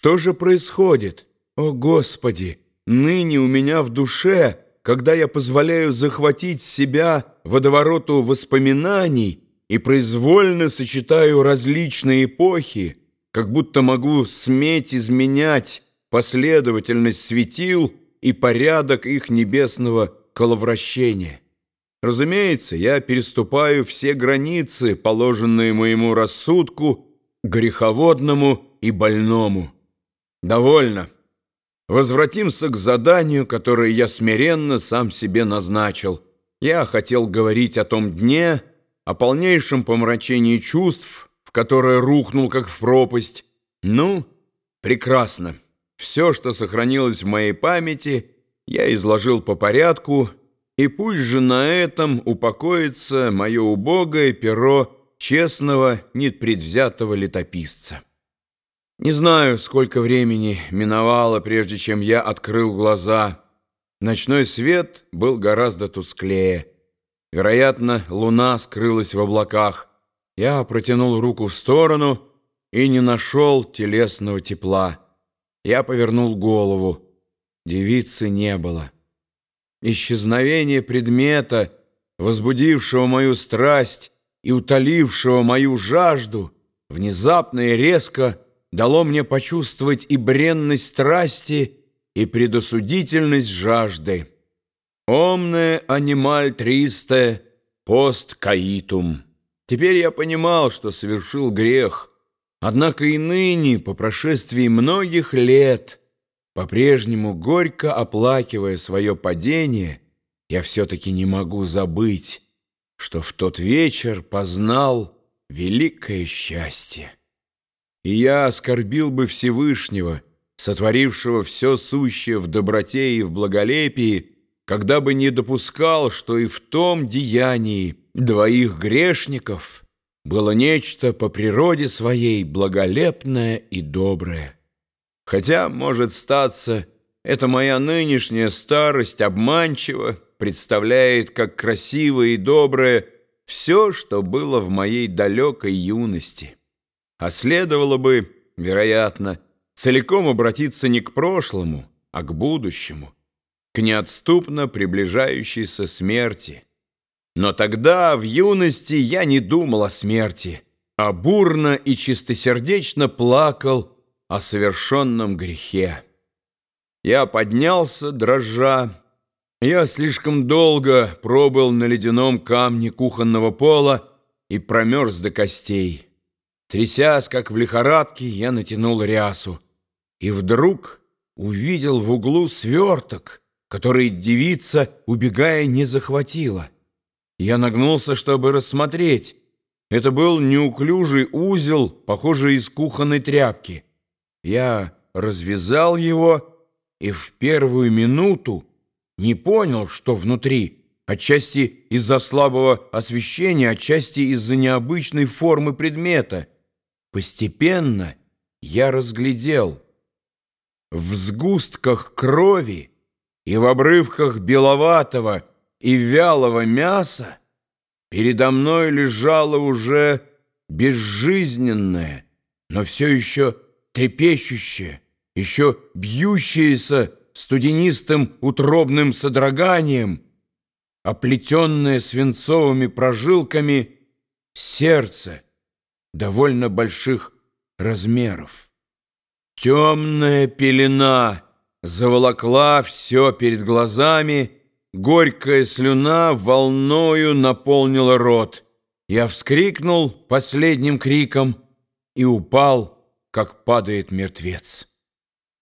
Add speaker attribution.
Speaker 1: Что же происходит? О, Господи! Ныне у меня в душе, когда я позволяю захватить себя водовороту воспоминаний и произвольно сочетаю различные эпохи, как будто могу сметь изменять последовательность светил и порядок их небесного коловращения. Разумеется, я переступаю все границы, положенные моему рассудку, греховодному и больному. Довольно. Возвратимся к заданию, которое я смиренно сам себе назначил. Я хотел говорить о том дне, о полнейшем помрачении чувств, в которое рухнул, как в пропасть. Ну, прекрасно. Все, что сохранилось в моей памяти, я изложил по порядку, и пусть же на этом упокоится мое убогое перо честного, непредвзятого летописца. Не знаю, сколько времени миновало, прежде чем я открыл глаза. Ночной свет был гораздо тусклее. Вероятно, луна скрылась в облаках. Я протянул руку в сторону и не нашел телесного тепла. Я повернул голову. Девицы не было. Исчезновение предмета, возбудившего мою страсть и утолившего мою жажду, внезапно и резко дало мне почувствовать и бренность страсти, и предосудительность жажды. «Омне анималь тристе пост каитум». Теперь я понимал, что совершил грех, однако и ныне, по прошествии многих лет, по-прежнему горько оплакивая свое падение, я все-таки не могу забыть, что в тот вечер познал великое счастье. И я оскорбил бы Всевышнего, сотворившего все сущее в доброте и в благолепии, когда бы не допускал, что и в том деянии двоих грешников было нечто по природе своей благолепное и доброе. Хотя, может статься, эта моя нынешняя старость обманчива, представляет как красивое и доброе все, что было в моей далекой юности. А следовало бы, вероятно, целиком обратиться не к прошлому, а к будущему, к неотступно приближающейся смерти. Но тогда, в юности, я не думал о смерти, а бурно и чистосердечно плакал о совершенном грехе. Я поднялся, дрожа. Я слишком долго пробыл на ледяном камне кухонного пола и промерз до костей. Трясясь, как в лихорадке, я натянул рясу. И вдруг увидел в углу сверток, который девица, убегая, не захватила. Я нагнулся, чтобы рассмотреть. Это был неуклюжий узел, похожий из кухонной тряпки. Я развязал его и в первую минуту не понял, что внутри, отчасти из-за слабого освещения, отчасти из-за необычной формы предмета. Постепенно я разглядел в сгустках крови и в обрывках беловатого и вялого мяса передо мной лежало уже безжизненное, но все еще трепещущее, еще бьющееся студенистым утробным содроганием, оплетенное свинцовыми прожилками сердце довольно больших размеров. Темная пелена заволокла все перед глазами, горькая слюна волною наполнила рот. Я вскрикнул последним криком и упал, как падает мертвец.